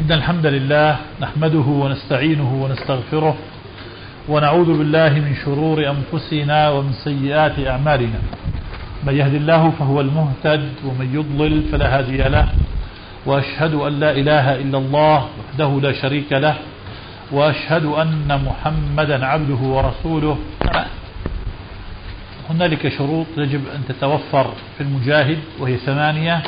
إن الحمد لله نحمده ونستعينه ونستغفره ونعوذ بالله من شرور أنفسنا ومن سيئات أعمالنا. من يهد الله فهو المهتد ومن يضلل فلا هادي له وأشهد أن لا إله إلا الله وحده لا شريك له وأشهد أن محمدا عبده ورسوله. هنالك شروط يجب أن تتوفر في المجاهد وهي ثمانية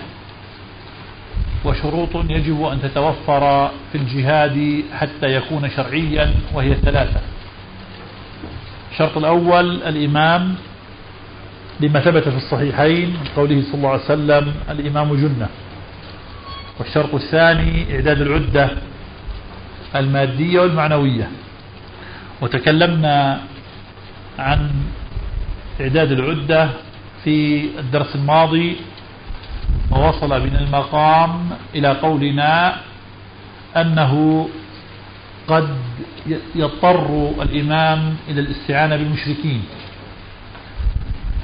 وشروط يجب أن تتوفر في الجهاد حتى يكون شرعيا وهي ثلاثة. الشرط الأول الإمام لما ثبت في الصحيحين قوله صلى الله عليه وسلم الإمام جنة. والشرط الثاني إعداد العدة المادية والمعنوية. وتكلمنا عن إعداد العدة في الدرس الماضي ووصل بنا المقام إلى قولنا أنه قد يضطر الإمام إلى الاستعانة بالمشركين.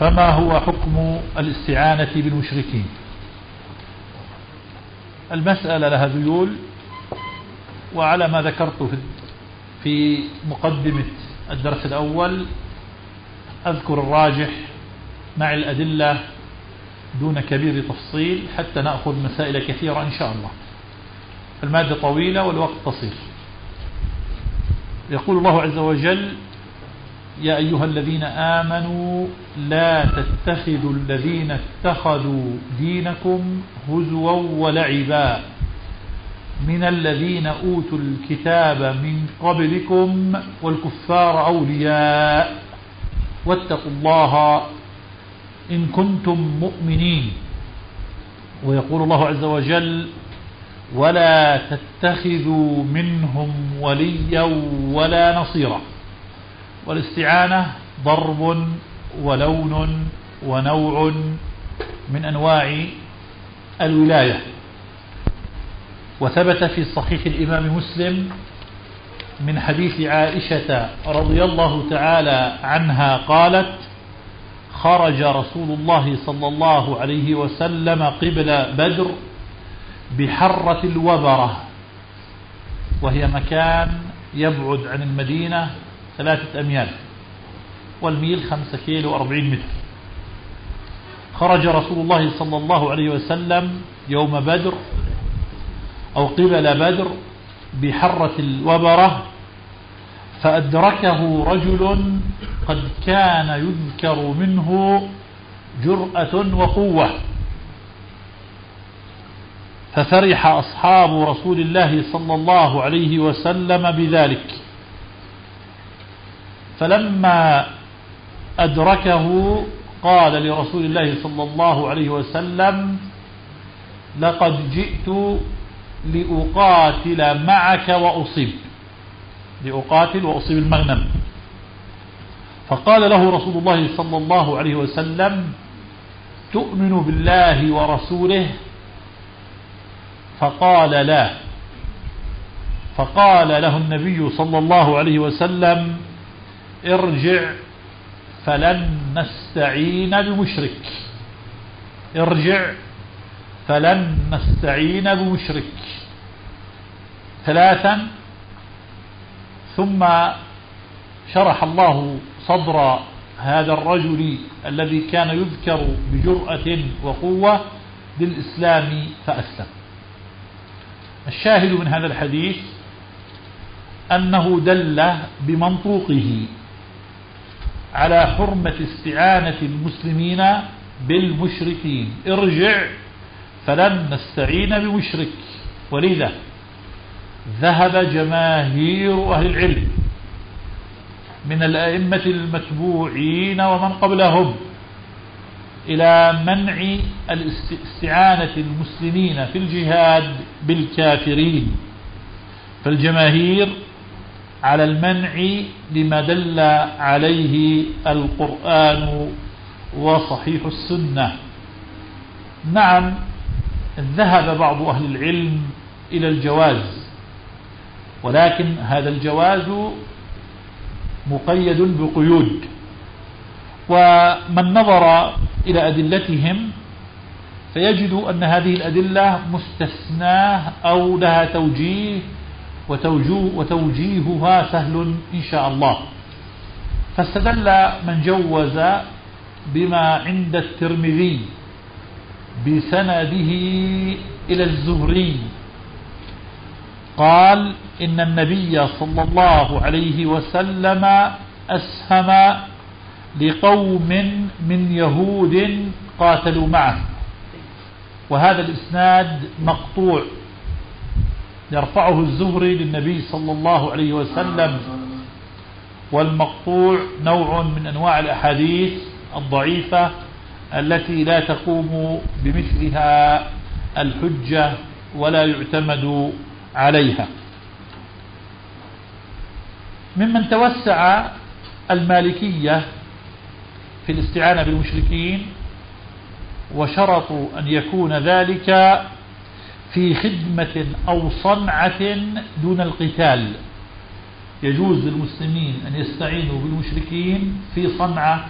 فما هو حكم الاستعانة بالمشركين؟ المسألة لها ذيول وعلى ما ذكرت في مقدمة الدرس الأول أذكر الراجح مع الأدلة دون كبير تفصيل حتى نأخذ مسائل كثيرة إن شاء الله. المادة طويلة والوقت قصير. يقول الله عز وجل يا أيها الذين آمنوا لا تتخذوا الذين اتخذوا دينكم هزوا ولعبا. من الذين أوتوا الكتاب من قبلكم والكفار أولياء. واتقوا الله إن كنتم مؤمنين. ويقول الله عز وجل ولا تتخذوا منهم وليا ولا نصيرا. والاستعانة ضرب ولون ونوع من أنواع الولاية. وثبت في صحيح الإمام مسلم من حديث عائشة رضي الله تعالى عنها قالت خرج رسول الله صلى الله عليه وسلم قبل بدر بحرة الوبرة وهي مكان يبعد عن المدينة ثلاثة أميال والميل خمسة كيلو وأربعين متر. خرج رسول الله صلى الله عليه وسلم يوم بدر أو قبل بدر بحرة الوبرة فأدركه رجل قد كان يذكر منه جرأة وقوة. ففرح أصحاب رسول الله صلى الله عليه وسلم بذلك. فلما أدركه قال لرسول الله صلى الله عليه وسلم لقد جئت لأقاتل معك وأصيب. لأقاتل وأصيب المغنم. فقال له رسول الله صلى الله عليه وسلم تؤمن بالله ورسوله؟ فقال لا. فقال له النبي صلى الله عليه وسلم ارجع فلن نستعين بمشرك. ارجع فلن نستعين بمشرك. ثلاثا ثم شرح الله صدر هذا الرجل الذي كان يذكر بجرأة وقوة للإسلام فأسلم. الشاهد من هذا الحديث أنه دل بمنطوقه على حرمة استعانة المسلمين بالمشركين. ارجع فلن نستعين بمشرك. ولذا ذهب جماهير أهل العلم من الأئمة المتبوعين ومن قبلهم إلى منع استعانة المسلمين في الجهاد بالكافرين. فالجماهير على المنع لما دل عليه القرآن وصحيح السنة. نعم ذهب بعض أهل العلم إلى الجواز ولكن هذا الجواز مقيد بقيود. ومن نظر إلى أدلتهم فيجد أن هذه الأدلة مستثناة أو لها توجيه وتوجيهها سهل إن شاء الله. فاستدل من جوز بما عند الترمذي بسنده إلى الزهري. قال إن النبي صلى الله عليه وسلم أسهم لقوم من يهود قاتلوا معه. وهذا الإسناد مقطوع. يرفعه الزهري للنبي صلى الله عليه وسلم. والمقطوع نوع من أنواع الأحاديث الضعيفة التي لا تقوم بمثلها الحجة ولا يعتمد عليها. ممن توسع المالكية في الاستعانة بالمشركين وشرطوا أن يكون ذلك في خدمة أو صنعة دون القتال. يجوز للمسلمين أن يستعينوا بالمشركين في صنعة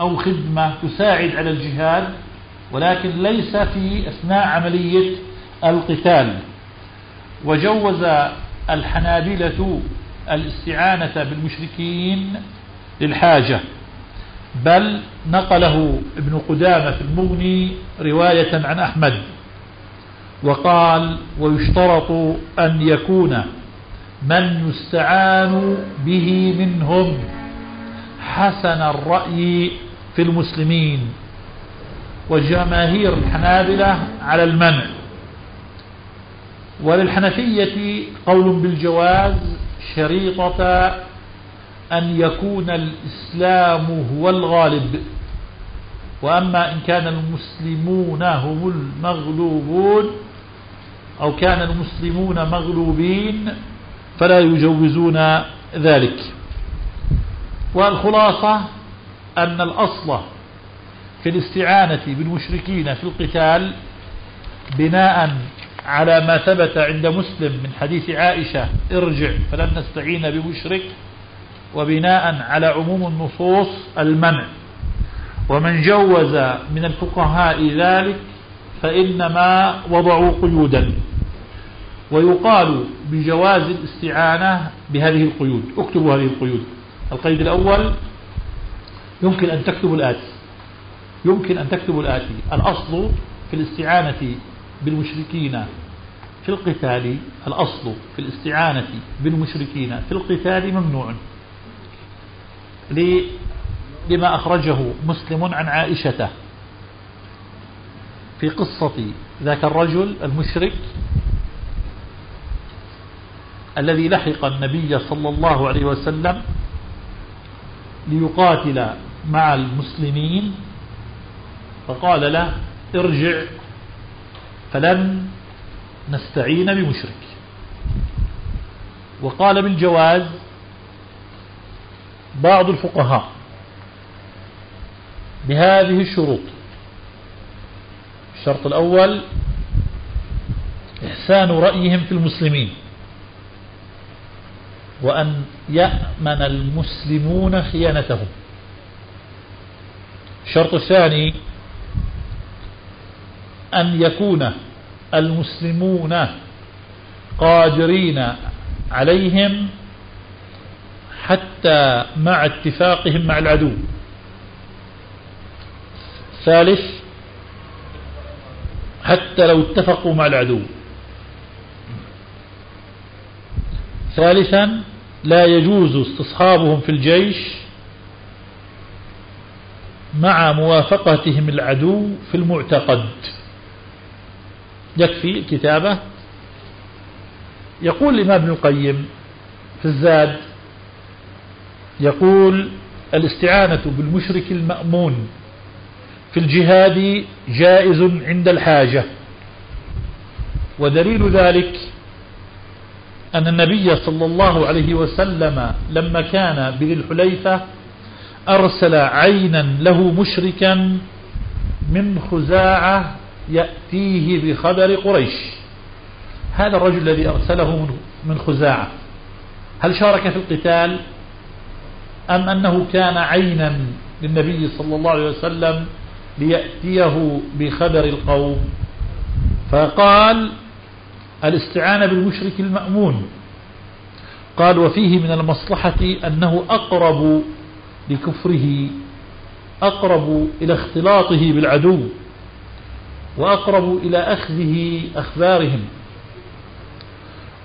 أو خدمة تساعد على الجهاد ولكن ليس في أثناء عملية القتال. وجوز الحنابلة الاستعانة بالمشركين للحاجة بل نقله ابن قدامة في المغني رواية عن أحمد وقال ويشترط أن يكون من يستعان به منهم حسن الرأي في المسلمين. وجماهير الحنابلة على المنع. وللحنفية قول بالجواز شريطة أن يكون الإسلام هو الغالب وأما إن كان المسلمون هم المغلوبون أو كان المسلمون مغلوبين فلا يجوزون ذلك. والخلاصة أن الأصل في الاستعانة بالمشركين في القتال بناء على ما ثبت عند مسلم من حديث عائشة ارجع فلن نستعين بمشرك وبناء على عموم النصوص المنع. ومن جوز من الفقهاء ذلك فإنما وضعوا قيودا. ويقال بجواز الاستعانة بهذه القيود اكتبوا هذه القيود. القيد الأول يمكن أن تكتبوا الآتي. يمكن أن تكتبوا الآتي. الأصل في الاستعانة بالمشركين. في القتال الأصل في الاستعانة بالمشركين. في القتال ممنوع. لما أخرجه مسلم عن عائشة. في قصة ذاك الرجل المشرك الذي لحق النبي صلى الله عليه وسلم ليقاتل مع المسلمين فقال له ارجع فلن نستعين بمشرك. وقال بالجواز بعض الفقهاء بهذه الشروط. الشرط الأول إحسان رأيهم في المسلمين وأن يأمن المسلمون خيانتهم. الشرط الثاني أن يكون المسلمون قادرين عليهم حتى مع اتفاقهم مع العدو. ثالث حتى لو اتفقوا مع العدو. ثالثا لا يجوز استصحابهم في الجيش مع موافقتهم العدو في المعتقد. يكفي الكتابة يقول الإمام ابن القيم في الزاد يقول الإستعانة بالمشرك المأمون في الجهاد جائز عند الحاجة ودليل ذلك أن النبي صلى الله عليه وسلم لما كان بذي الحليفة أرسل عينا له مشركا من خزاعة يأتيه بخبر قريش. هذا الرجل الذي أرسله من خزاعة. هل شارك في القتال؟ أم أنه كان عينا للنبي صلى الله عليه وسلم ليأتيه بخبر القوم؟ فقال الاستعانة بالمشرك المأمون. قال وفيه من المصلحة أنه أقرب لكفره أقرب إلى اختلاطه بالعدو. وأقرب إلى أخذه أخبارهم.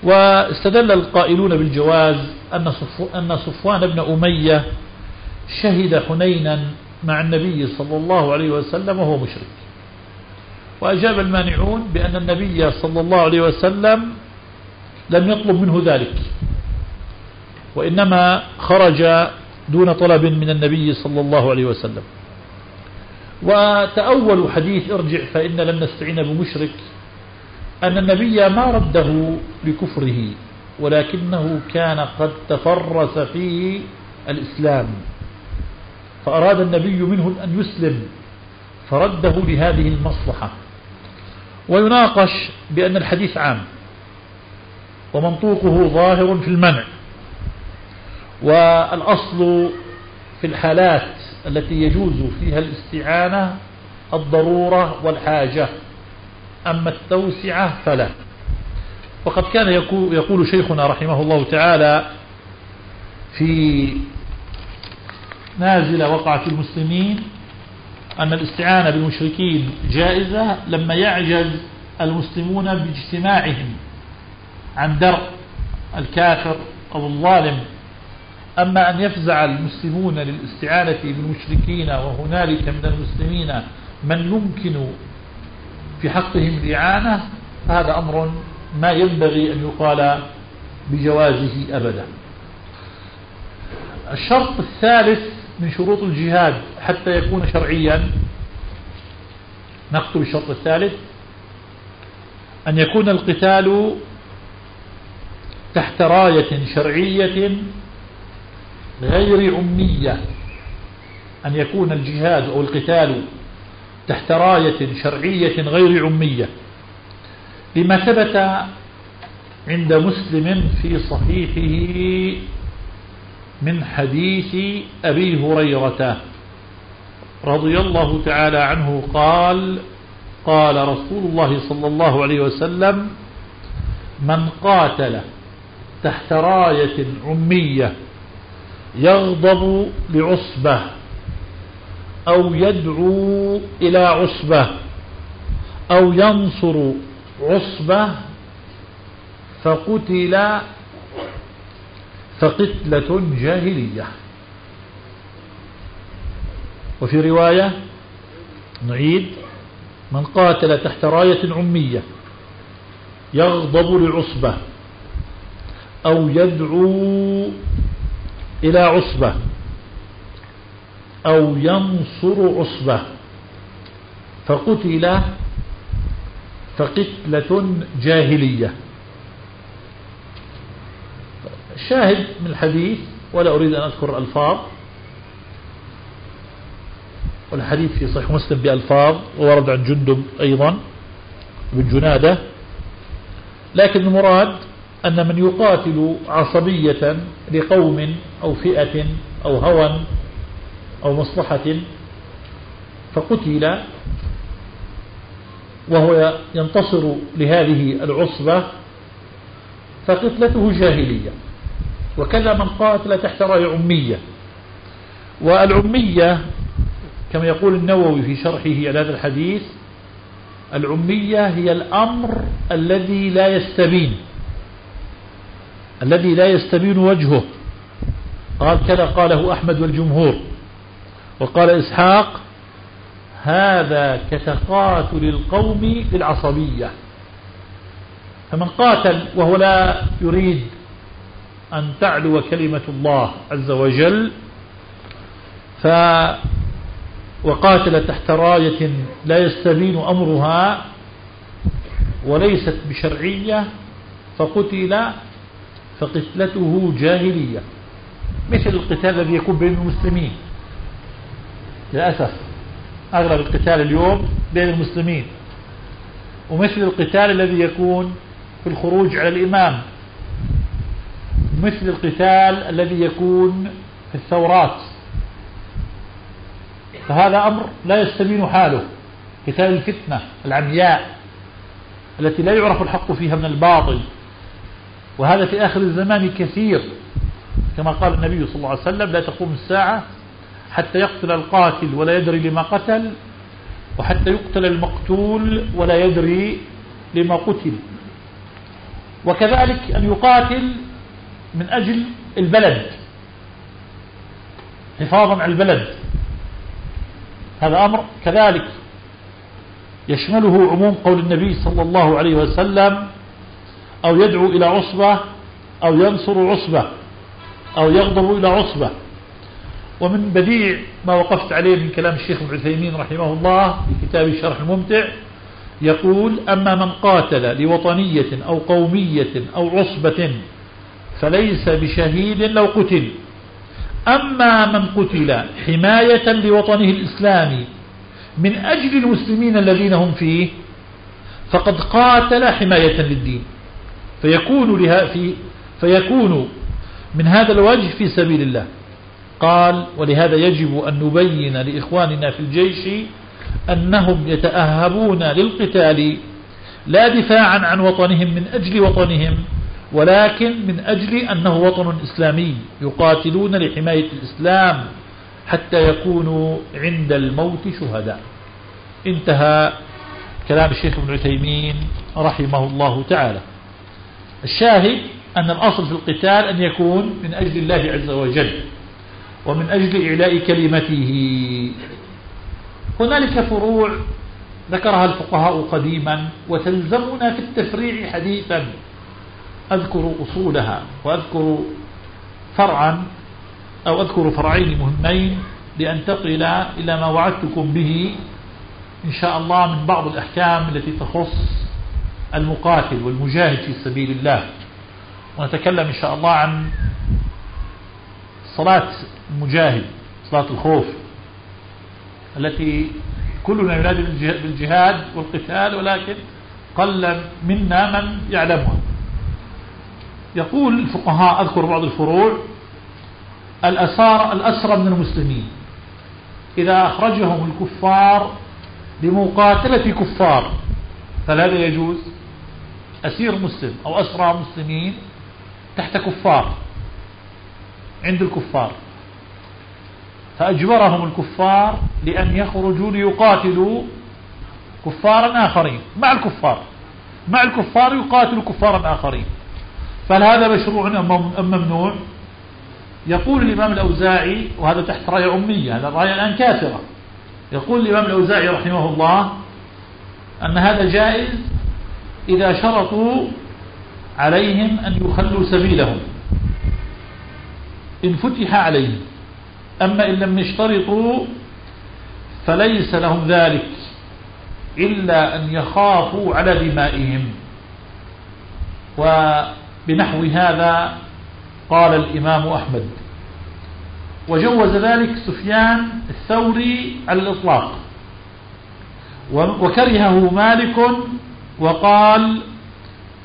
واستدل القائلون بالجواز أن صفوان بن أمية شهد حنينا مع النبي صلى الله عليه وسلم وهو مشرك. وأجاب المانعون بأن النبي صلى الله عليه وسلم لم يطلب منه ذلك وإنما خرج دون طلب من النبي صلى الله عليه وسلم. وتأول حديث ارجع فإن لم نستعين بمشرك أن النبي ما رده لكفره ولكنه كان قد تفرس فيه الإسلام. فأراد النبي منه أن يسلم فرده لهذه المصلحة. ويناقش بأن الحديث عام ومنطوقه ظاهر في المنع والأصل في الحالات التي يجوز فيها الاستعانة الضرورة والحاجة. أما التوسعة فلا. وقد كان يقول شيخنا رحمه الله تعالى في نازل وقعة المسلمين أن الاستعانة بالمشركين جائزة لما يعجز المسلمون باجتماعهم عن درء الكافر أو الظالم. أما أن يفزع المسلمون للاستعانة بالمشركين وهنالك من المسلمين من يمكن في حقهم الإعانة هذا أمر ما ينبغي أن يقال بجوازه أبدا. الشرط الثالث من شروط الجهاد حتى يكون شرعيا نكتب الشرط الثالث أن يكون القتال تحت راية شرعية غير عمية أن يكون الجهاد أو القتال تحت راية شرعية غير عمية لما ثبت عند مسلم في صحيحه من حديث أبي هريرة رضي الله تعالى عنه قال قال رسول الله صلى الله عليه وسلم من قاتل تحت راية عمية يغضب لعصبة أو يدعو إلى عصبة أو ينصر عصبة فقتل فقتلة جاهلية. وفي رواية نعيد من قاتل تحت راية عمية يغضب لعصبة أو يدعو إلى عصبة أو ينصر عصبة فقتل فقتلة جاهلية. شاهد من الحديث ولا أريد أن أذكر ألفاظ والحديث في صحيح مسلم بألفاظ وورد عن جندب أيضا بالجنادة لكن المراد أن من يقاتل عصبية لقوم أو فئة أو هوى أو مصلحة فقتل وهو ينتصر لهذه العصبة فقتلته جاهلية. وكذا من قاتل تحت راية عمية. والعمية كما يقول النووي في شرحه على هذا الحديث العمية هي الأمر الذي لا يستبين. الذي لا يستبين وجهه. قال كذا قاله أحمد والجمهور. وقال إسحاق هذا كتقاتل القوم بالعصبية فمن قاتل وهو لا يريد أن تعلو كلمة الله عز وجل ف وقاتل تحت راية لا يستبين أمرها وليست بشرعية فقتل فقتلته جاهلية. مثل القتال الذي يكون بين المسلمين. للأسف أغلب القتال اليوم بين المسلمين. ومثل القتال الذي يكون في الخروج على الإمام. مثل القتال الذي يكون في الثورات. فهذا أمر لا يستبين حاله. قتال الفتنة العمياء التي لا يعرف الحق فيها من الباطل. وهذا في آخر الزمان كثير. كما قال النبي صلى الله عليه وسلم لا تقوم الساعة حتى يقتل القاتل ولا يدري لما قتل وحتى يقتل المقتول ولا يدري لما قتل. وكذلك أن يقاتل من أجل البلد حفاظا على البلد. هذا أمر كذلك يشمله عموم قول النبي صلى الله عليه وسلم أو يدعو إلى عصبة أو ينصر عصبة أو يغضب إلى عصبة. ومن بديع ما وقفت عليه من كلام الشيخ ابن عثيمين رحمه الله في كتاب الشرح الممتع يقول أما من قاتل لوطنية أو قومية أو عصبة فليس بشهيد لو قتل. أما من قتل حماية لوطنه الإسلامي من أجل المسلمين الذين هم فيه فقد قاتل حماية للدين. فيكون, لها في فيكون من هذا الوجه في سبيل الله. قال ولهذا يجب أن نبين لإخواننا في الجيش أنهم يتأهبون للقتال لا دفاعا عن وطنهم من أجل وطنهم ولكن من أجل أنه وطن إسلامي يقاتلون لحماية الإسلام حتى يكونوا عند الموت شهداء. انتهى كلام الشيخ ابن عثيمين رحمه الله تعالى. الشاهد أن الأصل في القتال أن يكون من أجل الله عز وجل ومن أجل إعلاء كلمته. هنالك فروع ذكرها الفقهاء قديما وتلزمنا في التفريع حديثا. أذكر أصولها وأذكر فرعا أو أذكر فرعين مهمين لأنتقل إلى ما وعدتكم به إن شاء الله من بعض الأحكام التي تخص المقاتل والمجاهد في سبيل الله. ونتكلم إن شاء الله عن صلاة المجاهد صلاة الخوف التي كلنا ينادي بالجهاد والقتال ولكن قل منا من يعلمها. يقول الفقهاء أذكر بعض الفروع الأسار الأسرى من المسلمين. إذا أخرجهم الكفار لمقاتلة كفار فهذا يجوز؟ أسير مسلم أو أسرى مسلمين تحت كفار عند الكفار. فأجبرهم الكفار لأن يخرجوا ليقاتلوا كفارا آخرين مع الكفار مع الكفار يقاتلوا كفارا آخرين. فهل هذا مشروع أم ممنوع؟ يقول الإمام الأوزاعي وهذا تحت راية أمية هذا الراية الآن كافرة. يقول الإمام الأوزاعي رحمه الله أن هذا جائز إذا شرطوا عليهم أن يخلوا سبيلهم. إن فتح عليهم. أما إن لم يشترطوا فليس لهم ذلك إلا أن يخافوا على دمائهم. وبنحو هذا قال الإمام أحمد. وجوز ذلك سفيان الثوري على الإطلاق. وكرهه مالك وقال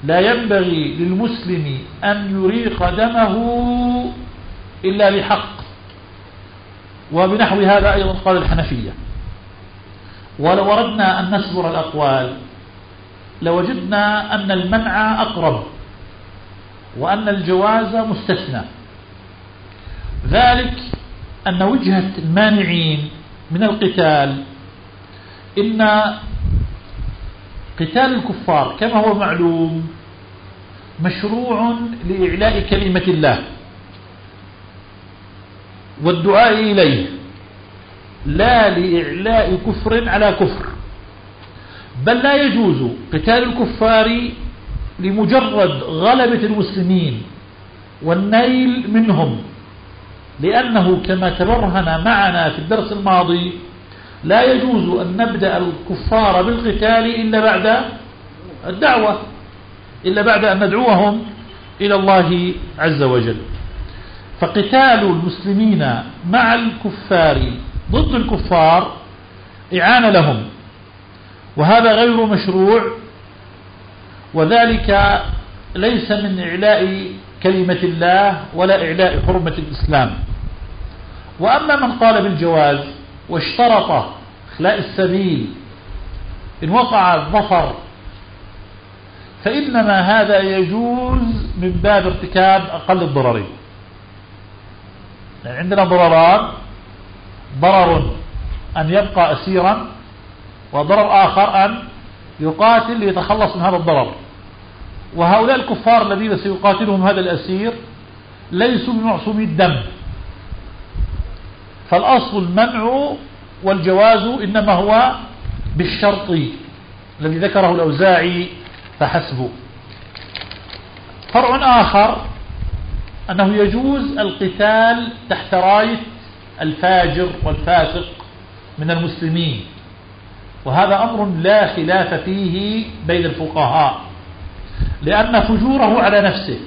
لا ينبغي للمسلم أن يريق دمه إلا بحق. وبنحو هذا أيضا قال الحنفية. ولو أردنا أن نسبر الأقوال لوجدنا أن المنع أقرب وأن الجواز مستثنى. ذلك أن وجهة المانعين من القتال إن قتال الكفار كما هو معلوم مشروع لإعلاء كلمة الله والدعاء إليه لا لإعلاء كفر على كفر بل لا يجوز قتال الكفار لمجرد غلبة المسلمين والنيل منهم لأنه كما تبرهن معنا في الدرس الماضي لا يجوز أن نبدأ الكفار بالقتال إلا بعد الدعوة إلا بعد أن ندعوهم إلى الله عز وجل. فقتال المسلمين مع الكفار ضد الكفار إعانة لهم وهذا غير مشروع وذلك ليس من إعلاء كلمة الله ولا إعلاء حرمة الإسلام. وأما من قال بالجواز واشترط إخلاء السبيل إن وقع الظفر فإنما هذا يجوز من باب ارتكاب أقل الضررين يعني عندنا ضرران ضرر أن يبقى أسيرا وضرر آخر أن يقاتل ليتخلص من هذا الضرر. وهؤلاء الكفار الذين سيقاتلهم هذا الأسير ليسوا بمعصومي الدم. فالأصل المنع والجواز إنما هو بالشرط الذي ذكره الأوزاعي فحسبه. فرع آخر أنه يجوز القتال تحت راية الفاجر والفاسق من المسلمين وهذا أمر لا خلاف فيه بين الفقهاء لأن فجوره على نفسه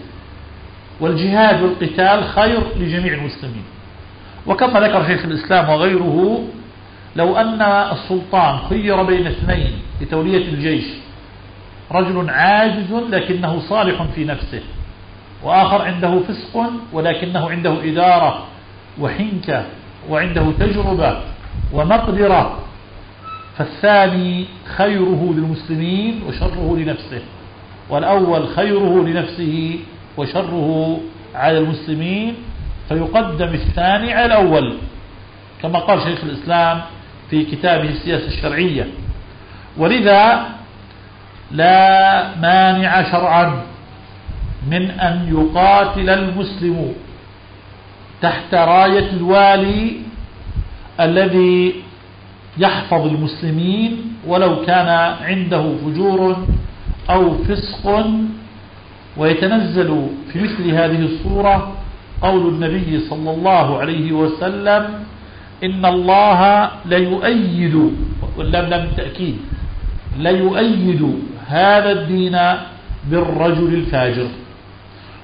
والجهاد والقتال خير لجميع المسلمين. وكما ذكر شيخ الإسلام وغيره لو أن السلطان خير بين اثنين لتولية الجيش رجل عاجز لكنه صالح في نفسه وآخر عنده فسق ولكنه عنده إدارة وحنكة وعنده تجربة ومقدرة فالثاني خيره للمسلمين وشره لنفسه والأول خيره لنفسه وشره على المسلمين فيقدم الثاني على الأول. كما قال شيخ الإسلام في كتابه السياسة الشرعية. ولذا لا مانع شرعا من أن يقاتل المسلم تحت راية الوالي الذي يحفظ المسلمين ولو كان عنده فجور أو فسق ويتنزل في مثل هذه الصورة قول النبي صلى الله عليه وسلم إن الله ليؤيد واللام لام التأكيد ليؤيد هذا الدين بالرجل الفاجر.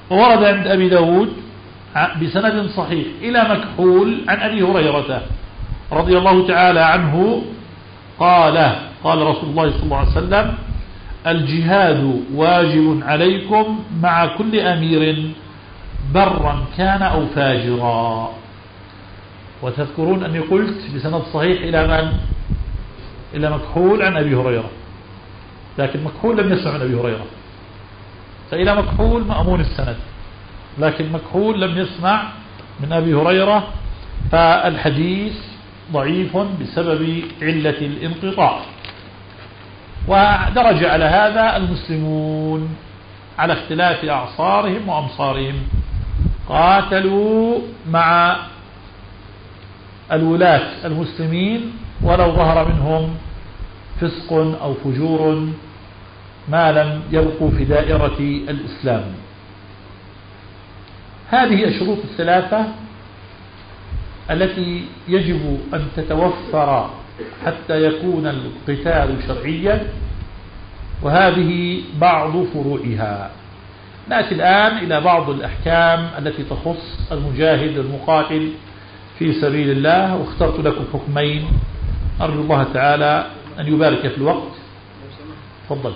وورد عند أبي داود بسند صحيح إلى مكحول عن أبي هريرة رضي الله تعالى عنه قال قال رسول الله صلى الله عليه وسلم الجهاد واجب عليكم مع كل أمير. برا كان أو فاجرا. وتذكرون أني قلت بسند صحيح إلى من؟ إلى مكحول عن أبي هريرة. لكن مكحول لم يسمع من أبي هريرة. فإلى مكحول مأمون السند. لكن مكحول لم يسمع من أبي هريرة فالحديث ضعيف بسبب علة الانقطاع. ودرج على هذا المسلمون على اختلاف أعصارهم وأمصارهم. قاتلوا مع الولاة المسلمين ولو ظهر منهم فسق أو فجور ما لم يبقوا في دائرة الإسلام. هذه الشروط الثلاثة التي يجب أن تتوفر حتى يكون القتال شرعيا وهذه بعض فروعها. نأتي الآن إلى بعض الأحكام التي تخص المجاهد المقاتل في سبيل الله واخترت لكم حكمين. أرجو الله تعالى أن يبارك في الوقت. تفضل.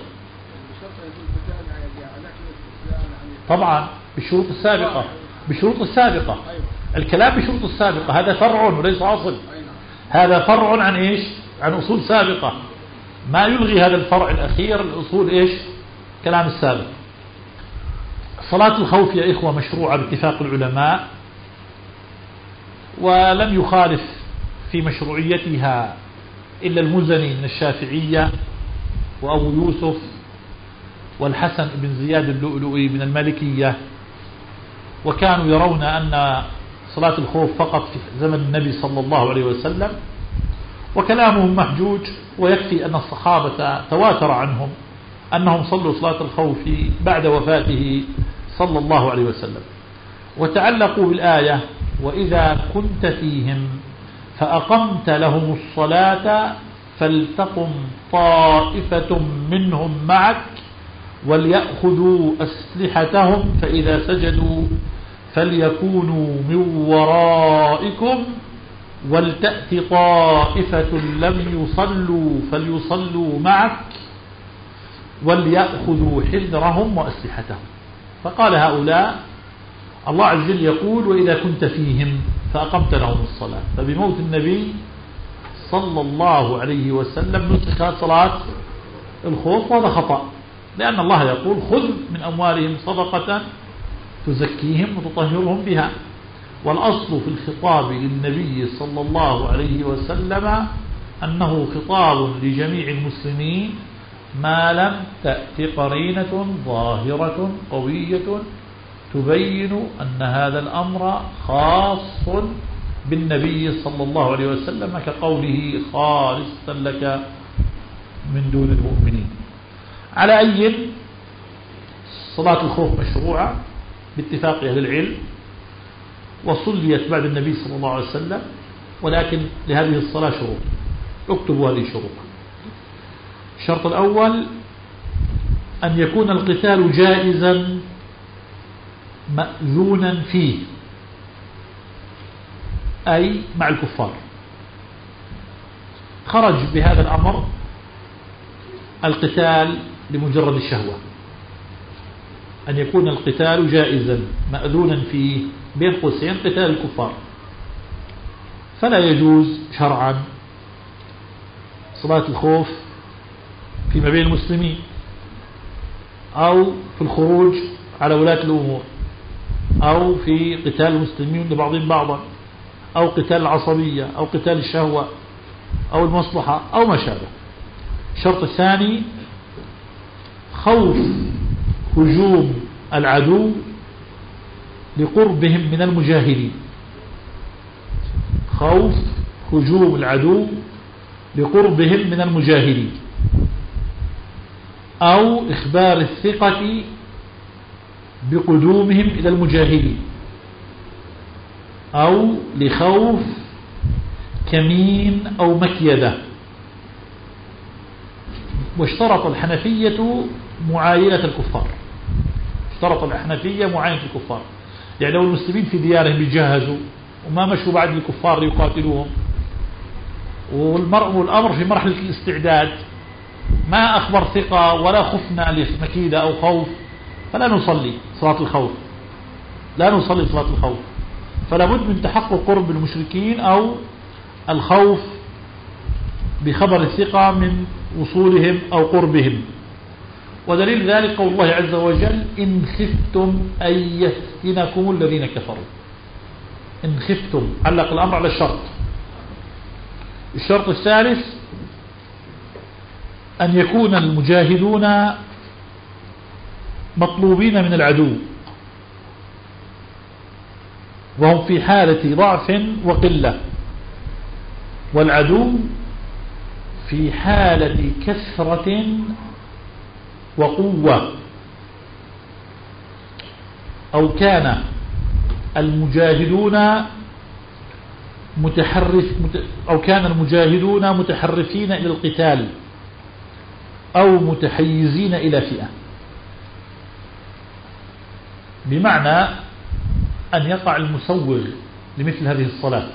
طبعا بالشروط السابقة. بالشروط السابقة. الكلام بالشروط السابقة هذا فرع وليس أصل. هذا فرع عن إيش؟ عن أصول سابقة. ما يلغي هذا الفرع الأخير الأصول إيش؟ كلام السابق. صلاة الخوف يا إخوة مشروعة باتفاق العلماء ولم يخالف في مشروعيتها إلا المزني من الشافعية وأبو يوسف والحسن بن زياد اللؤلؤي من المالكية وكانوا يرون أن صلاة الخوف فقط في زمن النبي صلى الله عليه وسلم وكلامهم محجوج ويكفي أن الصحابة تواتر عنهم أنهم صلوا صلاة الخوف بعد وفاته صلى الله عليه وسلم وتعلقوا بالآية وإذا كنت فيهم فأقمت لهم الصلاة فلتقم طائفة منهم معك وليأخذوا أسلحتهم فإذا سجدوا فليكونوا من ورائكم ولتأت طائفة لم يصلوا فليصلوا معك وليأخذوا حذرهم وأسلحتهم. فقال هؤلاء الله عز وجل يقول وإذا كنت فيهم فأقمت لهم الصلاة. فبموت النبي صلى الله عليه وسلم نسخت صلاة الخوف وهذا خطأ لأن الله يقول خذ من أموالهم صدقة تزكيهم وتطهرهم بها. والأصل في الخطاب للنبي صلى الله عليه وسلم أنه خطاب لجميع المسلمين ما لم تأتي قرينة ظاهرة قوية تبين أن هذا الأمر خاص بالنبي صلى الله عليه وسلم كقوله خالصا لك من دون المؤمنين. على أي صلاة الخوف مشروعة باتفاق أهل العلم وصليت بعد النبي صلى الله عليه وسلم ولكن لهذه الصلاة شروط. اكتبوا هذه الشروط. الشرط الأول أن يكون القتال جائزا مأذونا فيه أي مع الكفار. خرج بهذا الأمر القتال لمجرد الشهوة. أن يكون القتال جائزا مأذونا فيه بين قوسين قتال الكفار. فلا يجوز شرعا صلاة الخوف فيما بين المسلمين أو في الخروج على ولاة الأمور أو في قتال المسلمين لبعضهم بعضا أو قتال العصبية أو قتال الشهوة أو المصلحة أو ما شابه. الشرط الثاني خوف هجوم العدو لقربهم من المجاهدين. خوف هجوم العدو لقربهم من المجاهدين. أو إخبار الثقة بقدومهم إلى المجاهدين أو لخوف كمين أو مكيدة. واشترط الحنفية معاينة الكفار. اشترط الحنفية معاينة الكفار. يعني لو المسلمين في ديارهم يجهزوا وما مشوا بعد الكفار ليقاتلوهم والمرء والأمر في مرحلة الاستعداد ما أخبر ثقة ولا خفنا لمكيدة أو خوف فلا نصلي صلاة الخوف. لا نصلي صلاة الخوف. فلا بد من تحقق قرب المشركين أو الخوف بخبر الثقة من وصولهم أو قربهم. ودليل ذلك قول الله عز وجل إن خفتم أن يفتنكم الذين كفروا. إن خفتم علق الأمر على الشرط. الشرط الثالث أن يكون المجاهدون مطلوبين من العدو. وهم في حالة ضعف وقلة. والعدو في حالة كثرة وقوة. أو كان المجاهدون متحرف أو كان المجاهدون متحرفين إلى القتال. أو متحيزين إلى فئة. بمعنى أن يقع المسوغ لمثل هذه الصلاة.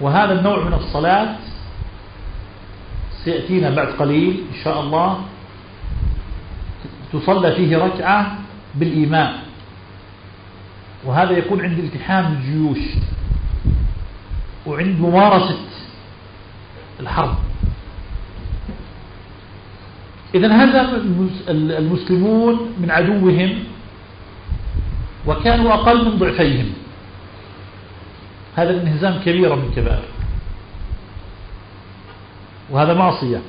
وهذا النوع من الصلاة سيأتينا بعد قليل إن شاء الله. تصلى فيه ركعة بالإيمان. وهذا يكون عند التحام الجيوش. وعند ممارسة الحرب. إذا هذا المسلمون من عدوهم وكانوا أقل من ضعفيهم. هذا الانهزام كبيرة من كبائر وهذا معصية.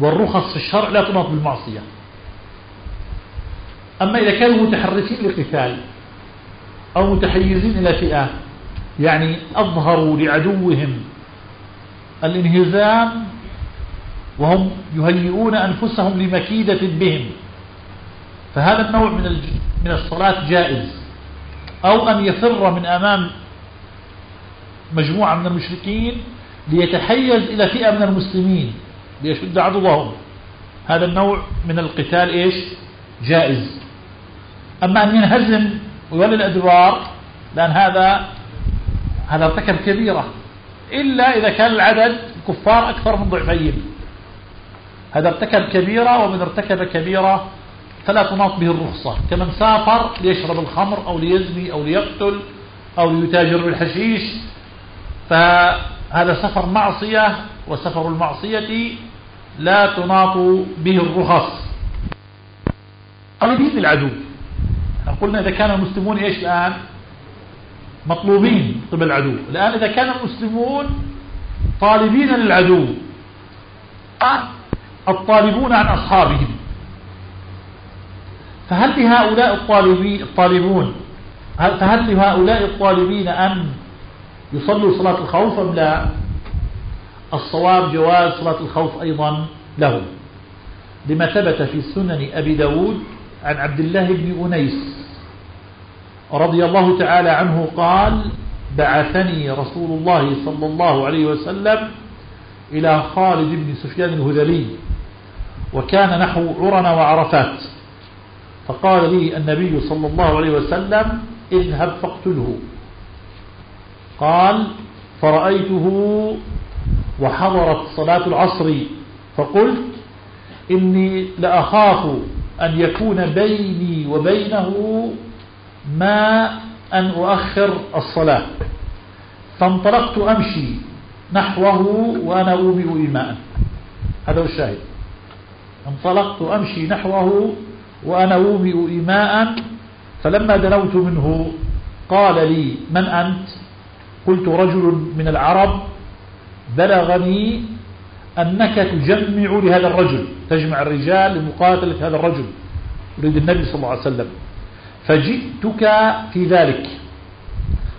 والرخص في الشرع لا تناط بالمعصية. أما إذا كانوا متحرفين للقتال أو متحيزين إلى فئة يعني أظهروا لعدوهم الانهزام وهم يهيئون أنفسهم لمكيدة بهم. فهذا النوع من من الصلاة جائز. أو أن يفر من أمام مجموعة من المشركين ليتحيز إلى فئة من المسلمين ليشد عضوهم هذا النوع من القتال إيش؟ جائز. أما أن ينهزم ويولي الأدوار لأن هذا هذا ارتكب كبيرة. إلا إذا كان العدد كفار أكثر من ضعفين. هذا ارتكب كبيرة ومن ارتكب كبيرة فلا تناط به الرخصة. كمن سافر ليشرب الخمر أو ليزني أو ليقتل أو ليتاجر بالحشيش فهذا سفر معصية وسفر المعصية لا تناط به الرخص. قريبين للعدو قلنا إذا كان المسلمون إيش الآن؟ مطلوبين قبل العدو. الآن إذا كان المسلمون طالبين للعدو. الطالبون عن أصحابهم. فهل لهؤلاء الطالبين الطالبون فهل لهؤلاء الطالبين أن يصلوا صلاة الخوف أم لا؟ الصواب جواز صلاة الخوف أيضا لهم. لما ثبت في سنن أبي داود عن عبد الله بن أنيس رضي الله تعالى عنه قال بعثني رسول الله صلى الله عليه وسلم إلى خالد بن سفيان الهذلي وكان نحو عرن وعرفات. فقال لي النبي صلى الله عليه وسلم اذهب فاقتله. قال فرأيته وحضرت صلاة العصر. فقلت إني لأخاف أن يكون بيني وبينه ما أن أؤخر الصلاة. فانطلقت أمشي نحوه وأنا أومئ إيماء. هذا هو الشاهد. انطلقت أمشي نحوه وأنا أومئ إيماء فلما دنوت منه قال لي من أنت؟ قلت رجل من العرب بلغني أنك تجمع لهذا الرجل تجمع الرجال لمقاتلة هذا الرجل يريد النبي صلى الله عليه وسلم. فجئتك في ذلك.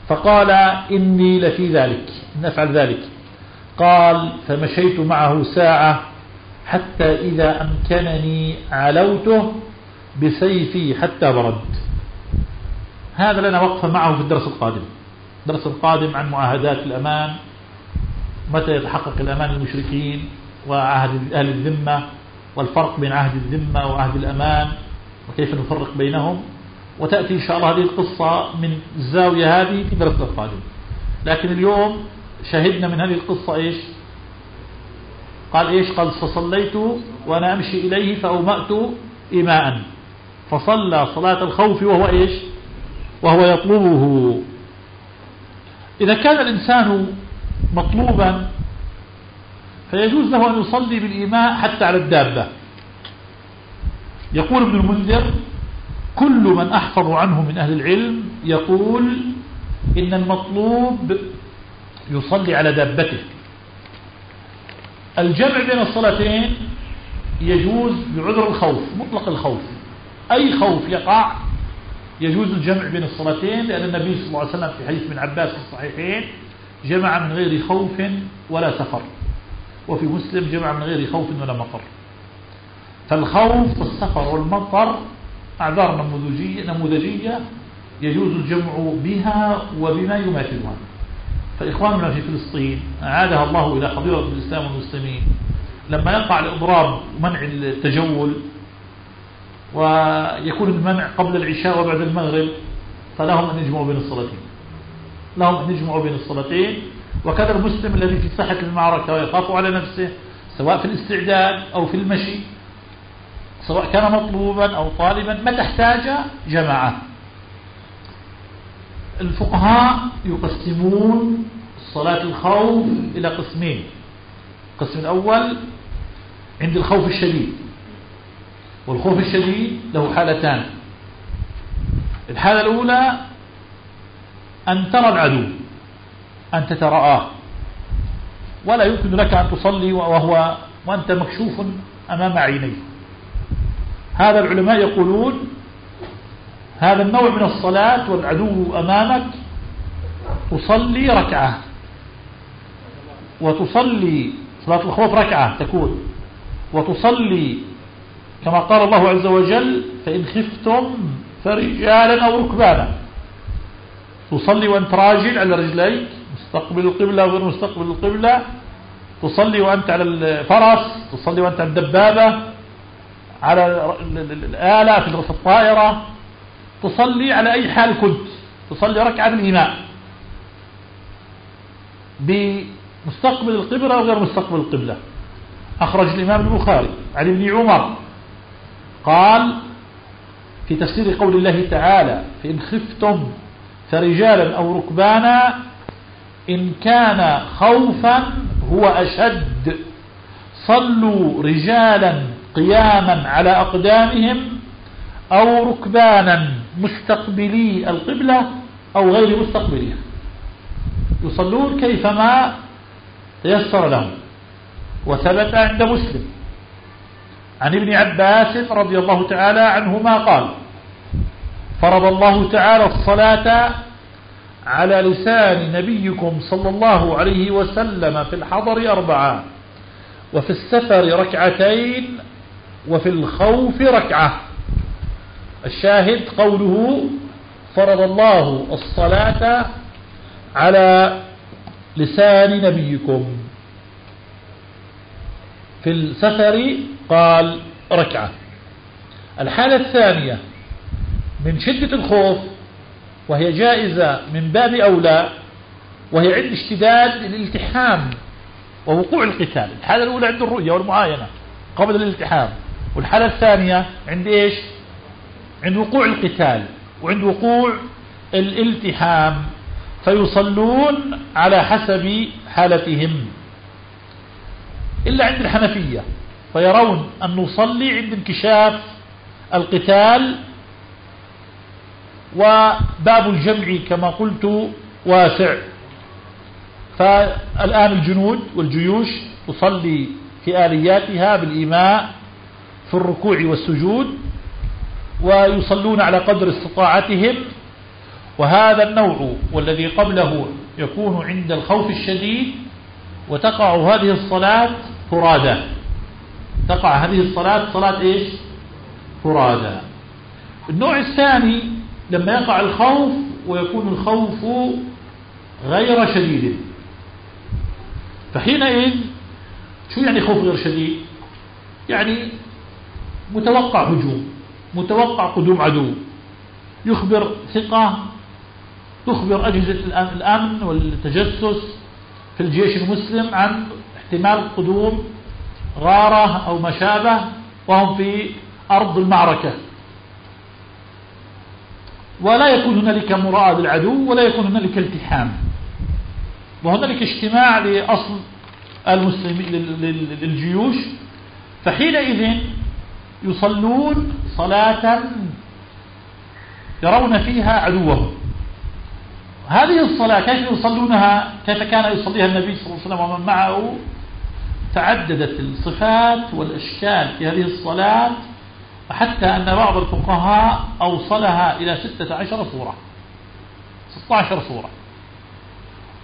فقال إني لفي ذلك نفعل ذلك. قال فمشيت معه ساعة حتى إذا أمكنني علوته بسيفي حتى برد. هذا لنا وقفة معه في الدرس القادم. الدرس القادم عن معاهدات الأمان متى يتحقق الأمان المشركين وعهد أهل الذمة والفرق بين عهد الذمة وعهد الأمان وكيف نفرق بينهم. وتأتي إن شاء الله هذه القصة من الزاوية هذه في درس القادم. لكن اليوم شهدنا من هذه القصة إيش؟ قال إيش؟ قال فصليت وأنا أمشي إليه فأومأت إيماء. فصلى صلاة الخوف وهو إيش؟ وهو يطلبه. إذا كان الإنسان مطلوبا فيجوز له أن يصلي بالإيماء حتى على الدابة. يقول ابن المنذر كل من أحفظ عنه من أهل العلم يقول إن المطلوب يصلي على دابته. الجمع بين الصلاتين يجوز بعذر الخوف مطلق الخوف. أي خوف يقع يجوز الجمع بين الصلاتين لأن النبي صلى الله عليه وسلم في حديث من عباس في الصحيحين جمع من غير خوف ولا سفر وفي مسلم جمع من غير خوف ولا مطر. فالخوف والسفر والمطر أعذار نموذجية يجوز الجمع بها وبما يماثلها. فإخواننا في فلسطين أعادها الله إلى حضيرة الإسلام والمسلمين. لما يقع الإضراب منع التجول ويكون المنع قبل العشاء وبعد المغرب فلهم أن يجمعوا بين الصلاتين. لهم أن يجمعوا بين الصلاتين. وكذا المسلم الذي في ساحة المعركة ويخاف على نفسه سواء في الاستعداد أو في المشي سواء كان مطلوبا أو طالبا متى احتاج جماعة. الفقهاء يقسمون صلاة الخوف إلى قسمين. القسم الأول عند الخوف الشديد والخوف الشديد له حالتان. الحالة الأولى أن ترى العدو أن تترآه. ولا يمكن لك أن تصلي وهو وأنت مكشوف أمام عينيه. هذا العلماء يقولون هذا النوع من الصلاة والعدو أمامك تصلي ركعة. وتصلي صلاة الخوف ركعة تكون. وتصلي كما قال الله عز وجل فإن خفتم فرجالا أو ركبانا. تصلي وأنت راجل على رجليك مستقبل القبلة وغير مستقبل القبلة. تصلي وأنت على الفرس تصلي وأنت على الدبابة على الآلة في الطائرة. تصلي على أي حال كنت. تصلي ركعة الإماء بمستقبل القبلة وغير مستقبل القبلة. أخرج الإمام البخاري عن ابن عمر. قال في تفسير قول الله تعالى فإن خفتم فرجالا أو ركبانا إن كان خوفا هو أشد. صلوا رجالا قياما على أقدامهم أو ركبانا مستقبلي القبلة أو غير مستقبليها يصلون كيفما تيسر لهم. وثبت عند مسلم. عن ابن عباس رضي الله تعالى عنهما قال فرض الله تعالى الصلاة على لسان نبيكم صلى الله عليه وسلم في الحضر أربعة وفي السفر ركعتين وفي الخوف ركعة. الشاهد قوله فرض الله الصلاة على لسان نبيكم. في السفر قال ركعة. الحالة الثانية من شدة الخوف وهي جائزة من باب أولى وهي عند اشتداد الالتحام ووقوع القتال. الحالة الأولى عند الرؤية والمعاينة قبل الالتحام. والحالة الثانية عند إيش؟ عند وقوع القتال وعند وقوع الالتحام فيصلون على حسب حالتهم. إلا عند الحنفية فيرون أن نصلي عند انكشاف القتال وباب الجمع كما قلت واسع. فالآن الجنود والجيوش تصلي في آلياتها بالإيماء في الركوع والسجود ويصلون على قدر استطاعتهم. وهذا النوع والذي قبله يكون عند الخوف الشديد وتقع هذه الصلاة فرادى. تقع هذه الصلاة صلاة إيش؟ فرادى. النوع الثاني لما يقع الخوف ويكون الخوف غير شديد. فحينئذ شو يعني خوف غير شديد؟ يعني متوقع هجوم. متوقع قدوم عدو. يخبر ثقة تخبر أجهزة الأمن والتجسس في الجيش المسلم عن احتمال قدوم غارة أو ما شابه وهم في أرض المعركة. ولا يكون هنالك مراءة للعدو ولا يكون هنالك التحام. وهنالك اجتماع لأصل المسلمين للجيوش. فحينئذ يصلون صلاة يرون فيها عدوهم. هذه الصلاة كيف يصلونها؟ كيف كان يصليها النبي صلى الله عليه وسلم ومن معه؟ تعددت الصفات والأشكال في هذه الصلاة حتى أن بعض الفقهاء أوصلها إلى ستة عشر صورة ستة عشر صورة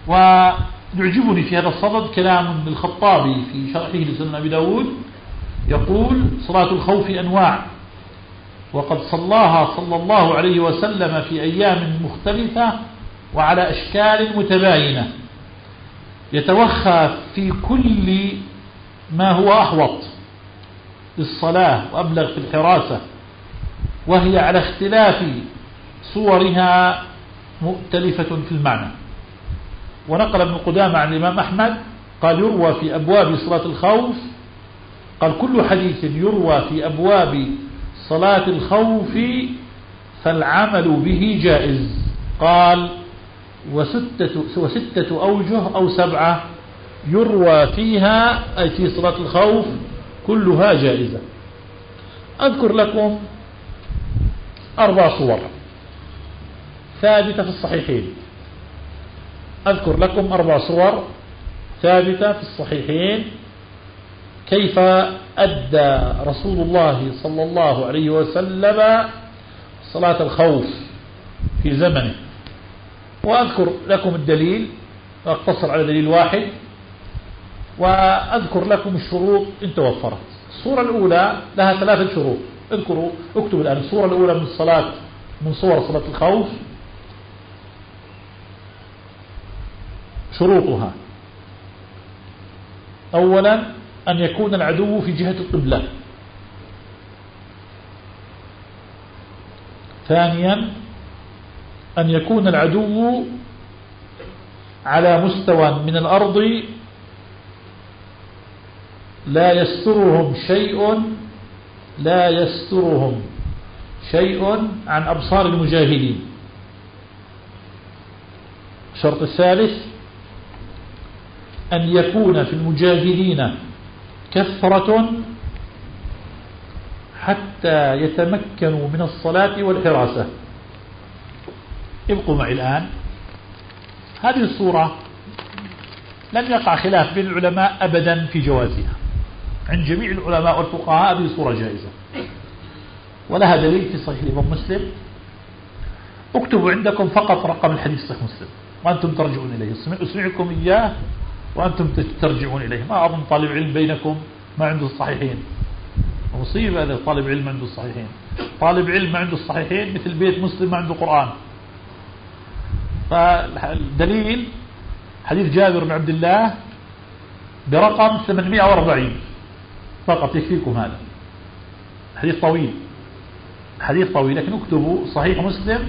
ويعجبني في هذا الصدد كلام الخطابي في شرحه لسنة أبي داود يقول صلاة الخوف أنواع. وقد صلاها صلى الله عليه وسلم في أيام مختلفة وعلى أشكال متباينة. يتوخى في كل ما هو أحوط للصلاة وأبلغ في الحراسة وهي على اختلاف صورها مؤتلفة في المعنى. ونقل ابن قدامة عن الإمام أحمد قال يروى في أبواب صلاة الخوف قال كل حديث يروى في أبواب صلاة الخوف فالعمل به جائز. قال وستة, وستة أوجه أو سبعة يروى فيها أي في صلاة الخوف كلها جائزة. أذكر لكم أربع صور ثابتة في الصحيحين. أذكر لكم أربع صور ثابتة في الصحيحين. كيف أدى رسول الله صلى الله عليه وسلم صلاة الخوف في زمنه. وأذكر لكم الدليل وأقتصر على دليل واحد وأذكر لكم الشروط إن توفرت. الصورة الأولى لها ثلاثة شروط. اذكروا اكتبوا الآن. الصورة الأولى من الصلاة من صور صلاة الخوف. شروطها. أولا أن يكون العدو في جهة القبلة. ثانيا أن يكون العدو على مستوى من الأرض لا يسترهم شيء لا يسترهم شيء عن أبصار المجاهدين. الشرط الثالث أن يكون في المجاهدين كثرة حتى يتمكنوا من الصلاة والحراسة ابقوا معي الآن. هذه الصورة لم يقع خلاف بين العلماء أبدا في جوازها. عند جميع العلماء والفقهاء هذه صورة جائزة. ولها دليل في صحيح الإمام مسلم. اكتبوا عندكم فقط رقم الحديث صحيح مسلم. وأنتم ترجعون إليه. أسمعكم إياه؟ وأنتم ترجعون إليه. ما أظن طالب علم بينكم ما عنده الصحيحين. مصيبة هذا طالب علم عنده الصحيحين. طالب علم ما عنده الصحيحين مثل بيت مسلم ما عنده قرآن. فالدليل حديث جابر بن عبد الله برقم 840 فقط يكفيكم هذا. حديث طويل. حديث طويل لكن اكتبوا صحيح مسلم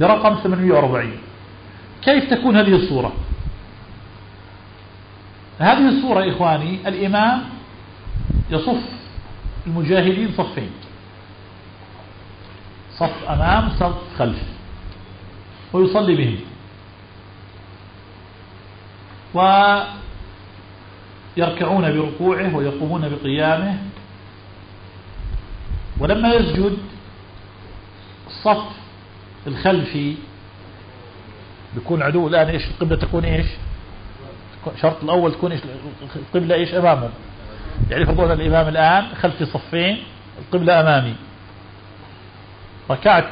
برقم 840 كيف تكون هذه الصورة؟ هذه الصورة إخواني الإمام يصف المجاهدين صفين. صف أمام صف خلف. ويصلي بهم. ويركعون بركوعه ويقومون بقيامه. ولما يسجد الصف الخلفي بيكون عدو. الآن إيش؟ القبلة تكون إيش؟ شرط الأول تكون القبلة إيش أمامهم يعني فرضونا الإمام الآن خلفي صفين القبلة أمامي. ركعت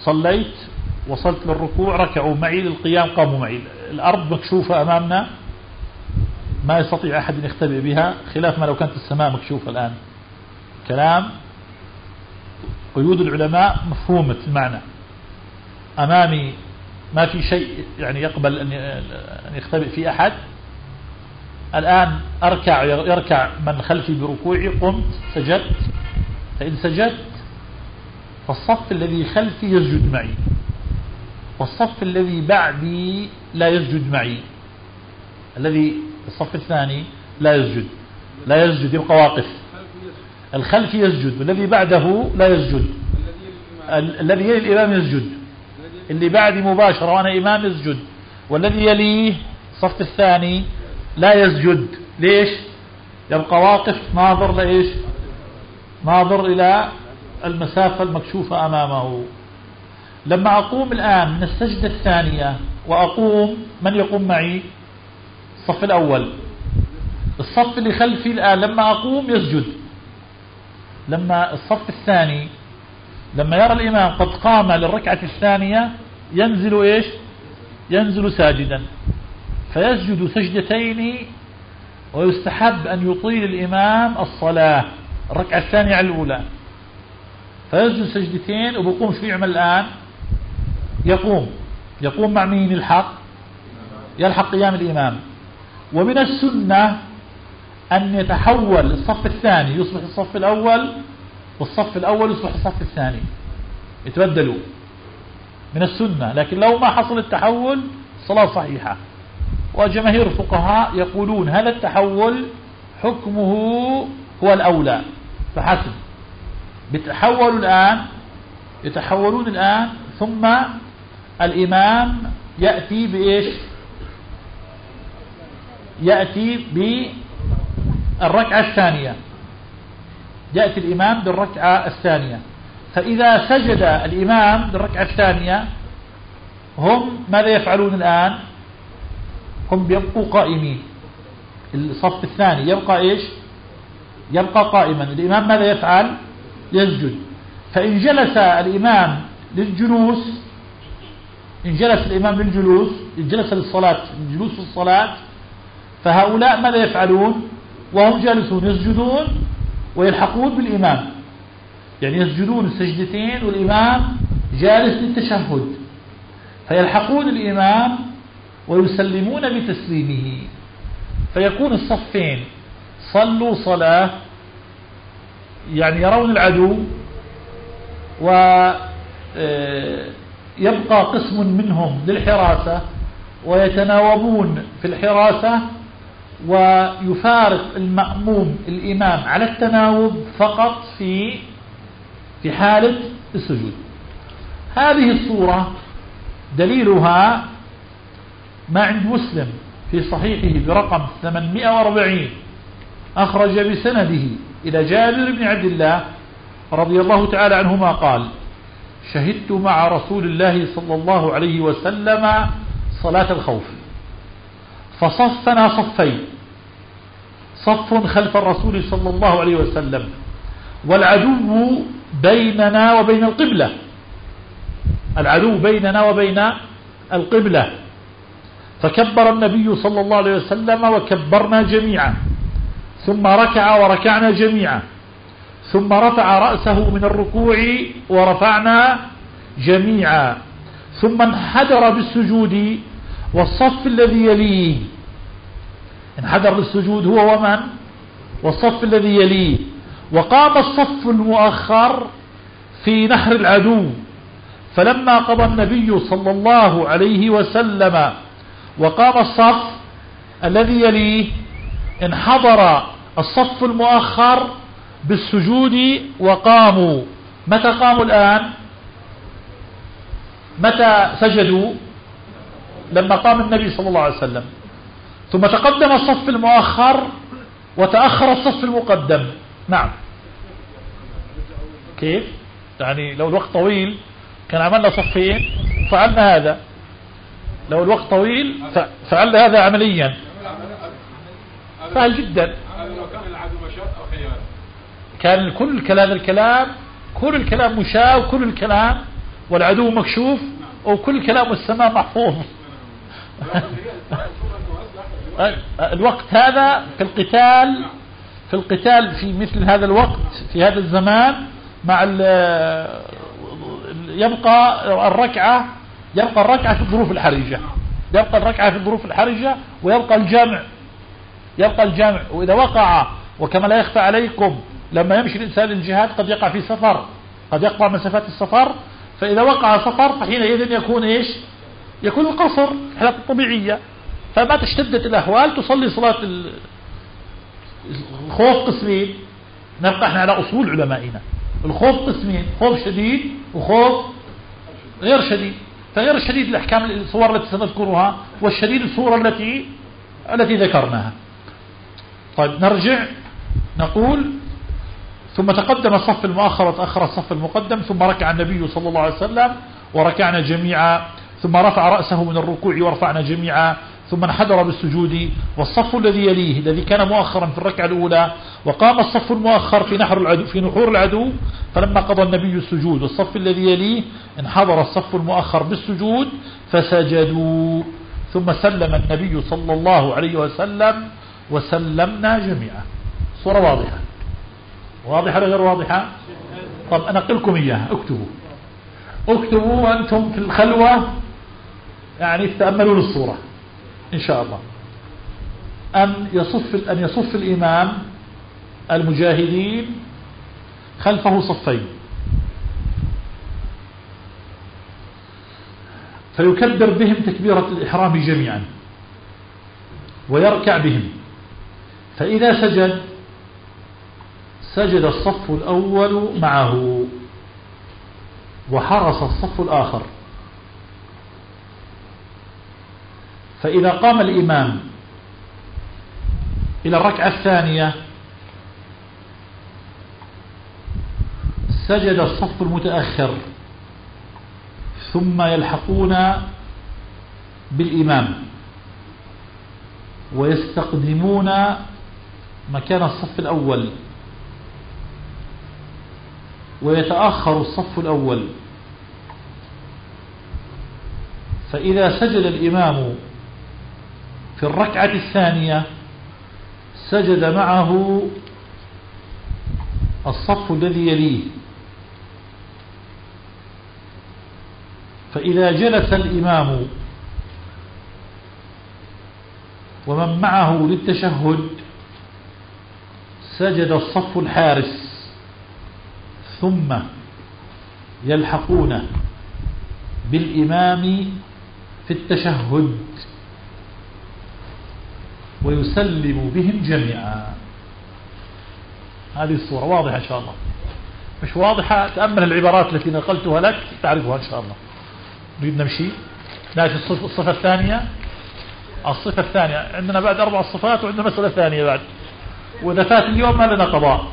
صليت وصلت للركوع ركعوا معي للقيام قاموا معي. الأرض مكشوفة أمامنا. ما يستطيع أحد أن يختبئ بها خلاف ما لو كانت السماء مكشوفة الآن. كلام. قيود العلماء مفهومة المعنى. أمامي ما في شيء يعني يقبل أن يختبئ فيه أحد. الآن أركع يركع من خلفي بركوعي قمت سجدت. فإن سجدت فالصف الذي خلفي يسجد معي. والصف الذي بعدي لا يسجد معي. الذي الصف الثاني لا يسجد. لا يسجد يبقى واقف. الخلفي يسجد والذي بعده لا يسجد. الذي يلي الإمام يسجد. اللي بعدي مباشرة وأنا إمام يسجد. والذي يليه الصف الثاني لا يسجد. ليش؟ يبقى واقف ناظر لإيش؟ ناظر إلى المسافة المكشوفة أمامه. لما أقوم الآن من السجدة الثانية وأقوم من يقوم معي؟ الصف الأول. الصف اللي خلفي الآن لما أقوم يسجد. لما الصف الثاني لما يرى الإمام قد قام للركعة الثانية ينزل إيش؟ ينزل ساجدا. فيسجد سجدتين ويستحب أن يطيل الإمام الصلاة الركعة الثانية على الأولى. فيسجد سجدتين وبقوم شو يعمل الآن؟ يقوم. يقوم مع مين الحق يلحق قيام الإمام. ومن السنة أن يتحول الصف الثاني يصبح الصف الأول والصف الأول يصبح الصف الثاني. يتبدلوا من السنة. لكن لو ما حصل التحول الصلاة صحيحة. وجماهير الفقهاء يقولون هذا التحول حكمه هو الأولى؟ فحسب. بتحولوا الآن يتحولون الآن ثم الإمام يأتي بإيش؟ يأتي بالركعة الثانية. يأتي الإمام بالركعة الثانية. فإذا سجد الإمام بالركعة الثانية هم ماذا يفعلون الآن؟ هم بيبقوا قائمين. الصف الثاني يبقى إيش؟ يبقى قائما. الإمام ماذا يفعل؟ يسجد. فإن جلس الإمام للجلوس إن جلس الإمام للجلوس إن جلس للصلاة الجلوس في الصلاة فهؤلاء ماذا يفعلون؟ وهم جالسون يسجدون ويلحقون بالإمام. يعني يسجدون السجدتين والإمام جالس للتشهد. فيلحقون الإمام ويسلمون بتسليمه. فيكون الصفين صلوا صلاة يعني يرون العدو ويبقى آه، قسم منهم للحراسة ويتناوبون في الحراسة ويفارق المأموم الإمام على التناوب فقط في في حالة السجود. هذه الصورة دليلها ما عند مسلم في صحيحه برقم 840 أخرج بسنده إلى جابر بن عبد الله رضي الله تعالى عنهما قال شهدت مع رسول الله صلى الله عليه وسلم صلاة الخوف فصفنا صفين صف خلف الرسول صلى الله عليه وسلم والعدو بيننا وبين القبلة. العدو بيننا وبين القبلة. فكبر النبي صلى الله عليه وسلم وكبرنا جميعا. ثم ركع وركعنا جميعا. ثم رفع رأسه من الركوع ورفعنا جميعا. ثم انحدر بالسجود والصف الذي يليه. انحدر للسجود هو ومن؟ والصف الذي يليه. وقام الصف المؤخر في نحر العدو. فلما قضى النبي صلى الله عليه وسلم وقام الصف الذي يليه انحضر الصف المؤخر بالسجود وقاموا. متى قاموا الآن؟ متى سجدوا؟ لما قام النبي صلى الله عليه وسلم. ثم تقدم الصف المؤخر وتأخر الصف المقدم. نعم. كيف؟ يعني لو الوقت طويل كان عملنا صفين فعلنا هذا. لو الوقت طويل فعلنا هذا عمليا. سهل جدا. كان كل كلام الكلام كل الكلام مشاة وكل الكلام والعدو مكشوف وكل الكلام السماء محفوظ. الوقت هذا في القتال في القتال في مثل هذا الوقت في هذا الزمان مع يبقى الركعة يبقى الركعة في الظروف الحرجة. يبقى الركعة في الظروف الحرجة ويبقى الجمع. يبقى الجمع. وإذا وقع وكما لا يخفى عليكم لما يمشي الإنسان للجهاد قد يقع في سفر. قد يقطع مسافات السفر. فإذا وقع سفر فحينئذ يكون إيش؟ يكون القصر الحالات الطبيعية. فما تشتدت الأحوال تصلي صلاة الخوف قسمين. نبقى إحنا على أصول علمائنا. الخوف قسمين. خوف شديد وخوف غير شديد. فغير الشديد الأحكام الصور التي سنذكرها والشديد الصورة التي التي ذكرناها. طيب نرجع. نقول ثم تقدم الصف المؤخر وتأخر الصف المقدم ثم ركع النبي صلى الله عليه وسلم وركعنا جميعا ثم رفع رأسه من الركوع ورفعنا جميعا ثم انحدر بالسجود والصف الذي يليه الذي كان مؤخرا في الركعة الأولى وقام الصف المؤخر في نحر العدو في نحور العدو فلما قضى النبي السجود والصف الذي يليه انحدر الصف المؤخر بالسجود فسجدوا. ثم سلم النبي صلى الله عليه وسلم وسلمنا جميعا. صورة واضحة. واضحة غير واضحة؟ طب أنا لكم إياها. اكتبوا. اكتبوا وأنتم في الخلوة يعني تتأملوا للصورة. إن شاء الله. أن يصف, أن يصف الإمام المجاهدين خلفه صفين. فيكبر بهم تكبيرة الإحرام جميعا ويركع بهم. فإذا سجد سجد الصف الأول معه وحرس الصف الآخر. فإذا قام الإمام إلى الركعة الثانية سجد الصف المتأخر ثم يلحقون بالإمام ويستقدمون مكان الصف الأول ويتأخر الصف الأول. فإذا سجد الإمام في الركعة الثانية سجد معه الصف الذي يليه. فإذا جلس الإمام ومن معه للتشهد سجد الصف الحارس ثم يلحقون بالإمام في التشهد. ويسلم بهم جميعا. هذه الصورة واضحة إن شاء الله. مش واضحة؟ تأمل العبارات التي نقلتها لك تعرفها إن شاء الله. نريد نمشي. ناشي الصفة الثانية. الصفة الثانية. عندنا بعد أربع صفات وعندنا مسألة ثانية بعد. وإذا فات اليوم ما لنا قضاء.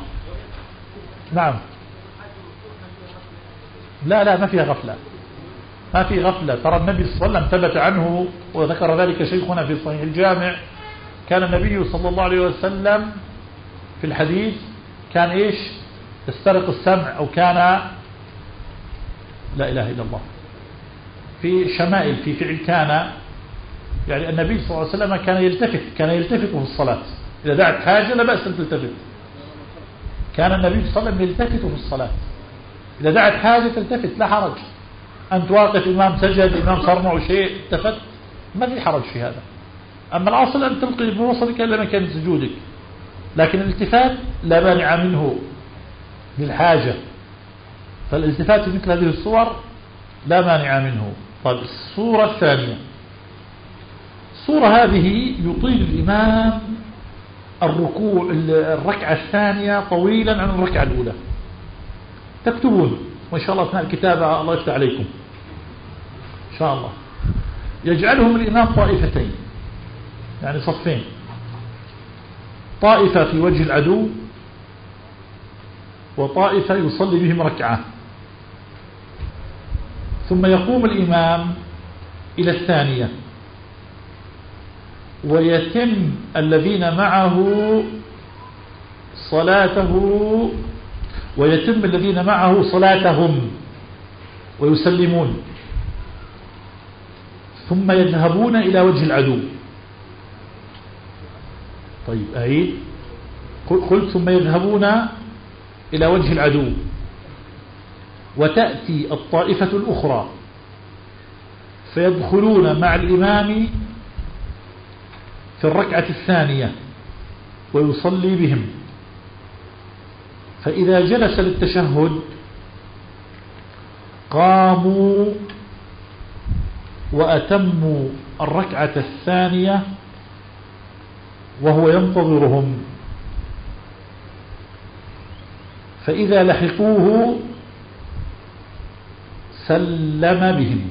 نعم. لا لا ما فيها غفلة. ما في غفلة. ترى النبي صلى الله عليه وسلم ثبت عنه وذكر ذلك شيخنا في صحيح الجامع. كان النبي صلى الله عليه وسلم في الحديث كان إيش؟ يسترق السمع أو كان لا إله إلا الله. في شمائل في فعل كان يعني النبي صلى الله عليه وسلم كان يلتفت كان يلتفت في الصلاة. إذا دعت حاجة لا بأس أن تلتفت. كان النبي صلى الله عليه وسلم يلتفت في الصلاة. إذا دعت حاجة تلتفت لا حرج. أنت واقف إمام سجد إمام صار معه شيء التفت ما في حرج في هذا. أما الأصل أن تلقي بوصلك إلى مكان سجودك. لكن الالتفات لا مانع منه للحاجة. فالالتفات في مثل هذه الصور لا مانع منه. طيب الصورة الثانية. الصورة هذه يطيل الإمام الركوع الركعة الثانية طويلا عن الركعة الأولى. تكتبون. وإن شاء الله أثناء الكتابة الله يفتح عليكم. إن شاء الله. يجعلهم الإمام طائفتين. يعني صفين. طائفة في وجه العدو وطائفة يصلي بهم ركعة. ثم يقوم الإمام إلى الثانية. ويتم الذين معه صلاته ويتم الذين معه صلاتهم ويسلمون. ثم يذهبون إلى وجه العدو. طيب أعيد قلت ثم يذهبون إلى وجه العدو. وتأتي الطائفة الأخرى. فيدخلون مع الإمام في الركعة الثانية ويصلي بهم. فإذا جلس للتشهد قاموا وأتموا الركعة الثانية وهو ينتظرهم. فإذا لحقوه سلم بهم.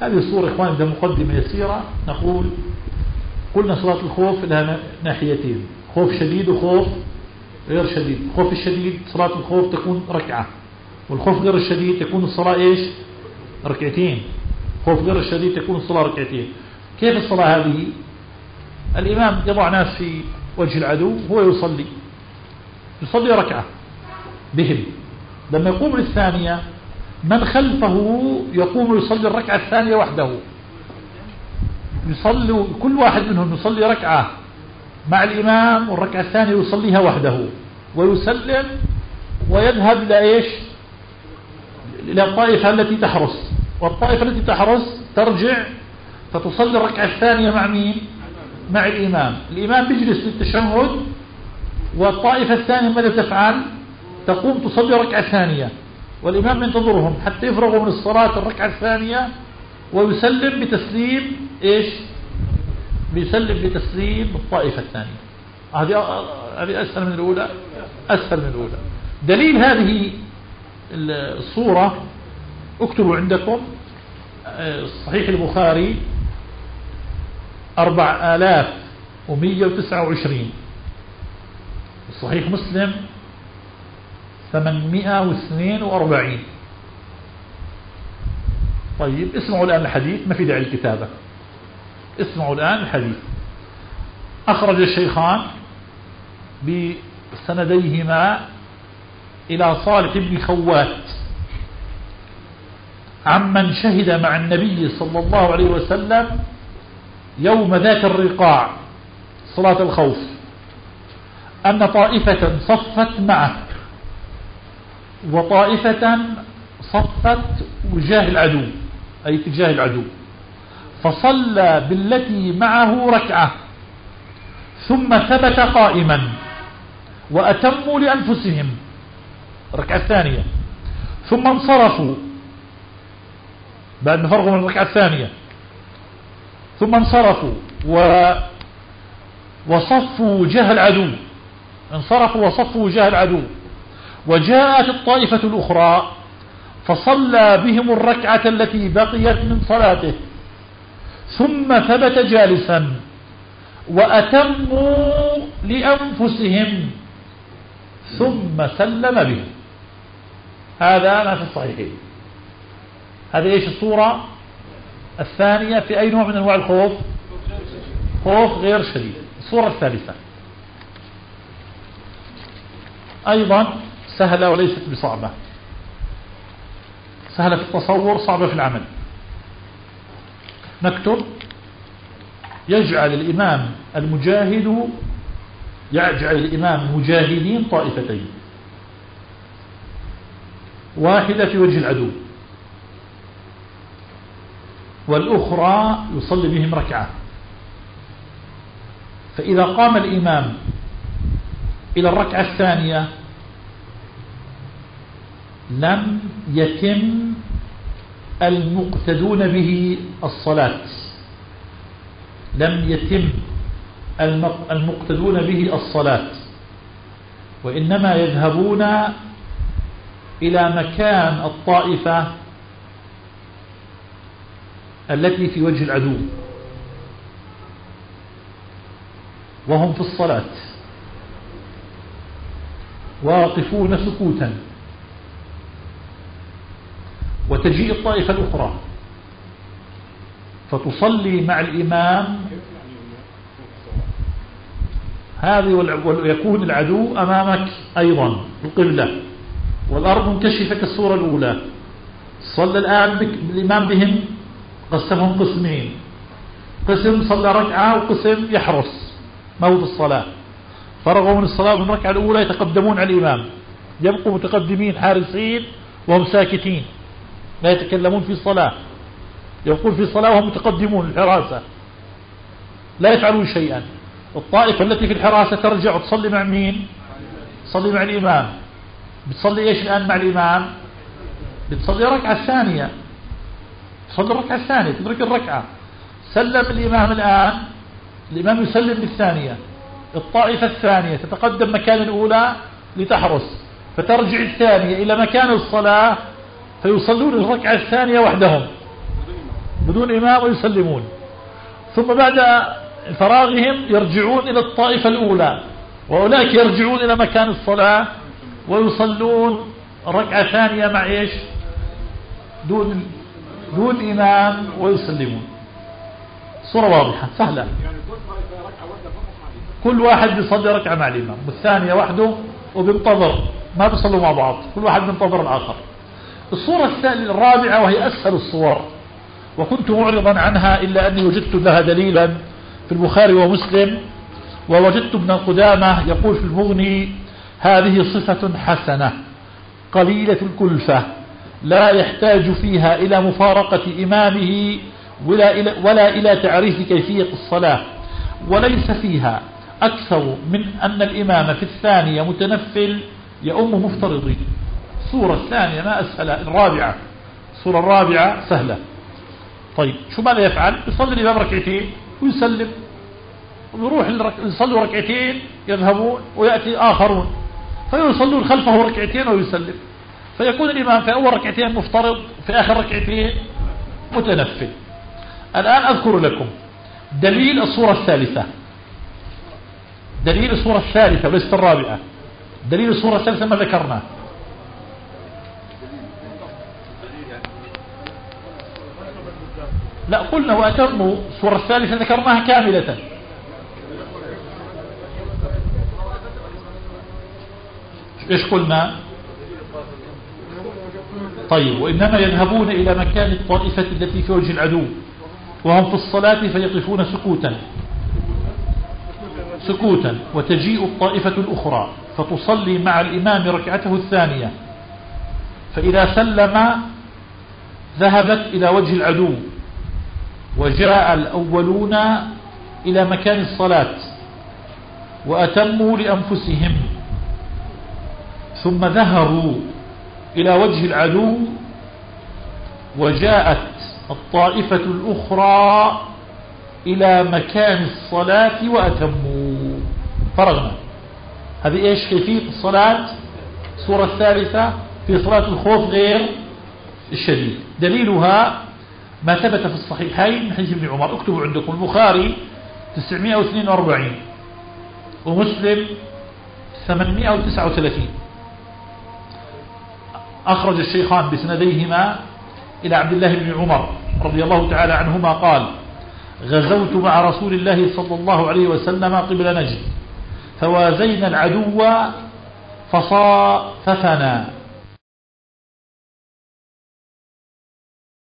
هذه الصورة إخواني بدها مقدمة يسيرة. نقول قلنا صلاة الخوف لها ناحيتين. خوف شديد وخوف غير شديد. الخوف الشديد صلاة الخوف تكون ركعة والخوف غير الشديد تكون الصلاة إيش؟ ركعتين. خوف غير الشديد تكون الصلاة ركعتين. كيف الصلاة هذه؟ الإمام يضع ناس في وجه العدو هو يصلي. يصلي ركعة بهم. لما يقوم للثانية من خلفه يقوم يصلي الركعة الثانية وحده. يصلي كل واحد منهم يصلي ركعة مع الإمام والركعة الثانية يصليها وحده. ويسلم ويذهب إلى إيش؟ إلى الطائفة التي تحرس. والطائفة التي تحرس ترجع فتصلي الركعة الثانية مع مين؟ مع الإمام. الإمام بيجلس للتشهد والطائفة الثانية ماذا تفعل؟ تقوم تصلي ركعة ثانية. والإمام ينتظرهم حتى يفرغوا من الصلاة الركعة الثانية ويسلم بتسليم إيش؟ بيسلم بتسليم الطائفة الثانية. هذه هذه أسهل من الأولى؟ أسهل من الأولى. دليل هذه الصورة اكتبوا عندكم صحيح البخاري أربع آلاف ومية وتسعة وعشرين. صحيح مسلم ثمانمائة واثنين وأربعين. طيب اسمعوا الآن الحديث ما في داعي الكتابة اسمعوا الآن الحديث. أخرج الشيخان بسنديهما إلى صالح بن خوات. عمن شهد مع النبي صلى الله عليه وسلم يوم ذات الرقاع صلاة الخوف. أن طائفة صفت معه وطائفة صفت وجاه العدو أي تجاه العدو. فصلى بالتي معه ركعة ثم ثبت قائما وأتموا لأنفسهم. الركعة الثانية. ثم انصرفوا. بعد ما فرغوا من الركعة الثانية. ثم انصرفوا و وصفوا وجاه العدو. انصرفوا وصفوا وجاه العدو. وجاءت الطائفة الأخرى فصلى بهم الركعة التي بقيت من صلاته. ثم ثبت جالسا وأتموا لأنفسهم. ثم سلم به هذا ما في الصحيحين. هذه إيش الصورة؟ الثانية في أي نوع من أنواع الخوف خوف غير شديد. الصورة الثالثة. أيضا سهلة وليست بصعبة. سهلة في التصور صعبة في العمل. نكتب يجعل الإمام المجاهد يجعل الإمام المجاهدين طائفتين. واحدة في وجه العدو. والأخرى يصلي بهم ركعة. فإذا قام الإمام إلى الركعة الثانية لم يتم المقتدون به الصلاة. لم يتم المقتدون به الصلاة. وإنما يذهبون إلى مكان الطائفة التي في وجه العدو. وهم في الصلاة. واقفون سكوتا. وتجيء الطائفة الأخرى. فتصلي مع الإمام. هذه ويكون العدو أمامك أيضا القبلة. والأرض منكشفة كالصورة الأولى. صلى الآن الإمام بهم. قسمهم قسمين. قسم صلى ركعة وقسم يحرس في الصلاة. فرغوا من الصلاة من الركعة الأولى يتقدمون على الإمام. يبقوا متقدمين حارسين وهم ساكتين. لا يتكلمون في الصلاة. يقول في الصلاة وهم متقدمون الحراسة. لا يفعلون شيئا. الطائفة التي في الحراسة ترجع وتصلي مع مين؟ تصلي مع الإمام. بتصلي إيش الآن مع الإمام؟ بتصلي ركعة الثانية تصلي الركعة الثانية تدرك الركعة. سلم الإمام الآن الإمام يسلم بالثانية. الطائفة الثانية تتقدم مكان الأولى لتحرس فترجع الثانية إلى مكان الصلاة فيصلون الركعة الثانية وحدهم. بدون إمام ويسلمون. ثم بعد فراغهم يرجعون إلى الطائفة الأولى وأولئك يرجعون إلى مكان الصلاة ويصلون ركعة ثانية مع إيش؟ دون دون إمام ويسلمون. صورة واضحة سهلة. كل واحد بيصلي ركعة مع الإمام والثانية وحده وبينتظر ما بيصلوا مع بعض كل واحد بينتظر الآخر. الصورة الرابعة وهي أسهل الصور وكنت معرضا عنها إلا أني وجدت لها دليلا في البخاري ومسلم ووجدت ابن قدامة يقول في المغني هذه صفة حسنة قليلة الكلفة. لا يحتاج فيها إلى مفارقة إمامه ولا إلى, ولا إلى تعريف كيفية الصلاة. وليس فيها أكثر من أن الإمام في الثانية متنفل يؤم مفترضين الصورة الثانية ما أسهل الرابعة. الصورة الرابعة سهلة. طيب شو ماذا يفعل؟ يصلي الإمام ركعتين ويسلم. ويروح يصلوا ركعتين يذهبون ويأتي آخرون. فيصلون خلفه ركعتين ويسلم. فيكون الإمام في أول ركعتين مفترض في آخر ركعتين متنفل. الآن أذكر لكم دليل الصورة الثالثة. دليل الصورة الثالثة وليست الرابعة. دليل الصورة الثالثة ما ذكرناه لا قلنا وأتموا الصورة الثالثة ذكرناها كاملة. إيش قلنا؟ طيب وإنما يذهبون إلى مكان الطائفة التي في وجه العدو وهم في الصلاة فيقفون سكوتا سكوتا وتجيء الطائفة الأخرى فتصلي مع الإمام ركعته الثانية فإذا سلم ذهبت إلى وجه العدو وجاء الأولون إلى مكان الصلاة وأتموا لأنفسهم ثم ذهبوا إلى وجه العدو وجاءت الطائفة الأخرى إلى مكان الصلاة وأتموا. فرغنا. هذه إيش؟ كيفية الصلاة؟ الصورة الثالثة في صلاة الخوف غير الشديد. دليلها ما ثبت في الصحيحين من حديث ابن عمر. اكتبوا عندكم البخاري 942 ومسلم 839 أخرج الشيخان بسنديهما إلى عبد الله بن عمر رضي الله تعالى عنهما قال غزوت مع رسول الله صلى الله عليه وسلم قبل نجد فوازينا العدو فصاففنا